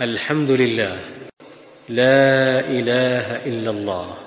الحمد لله. لا إله إلا الله.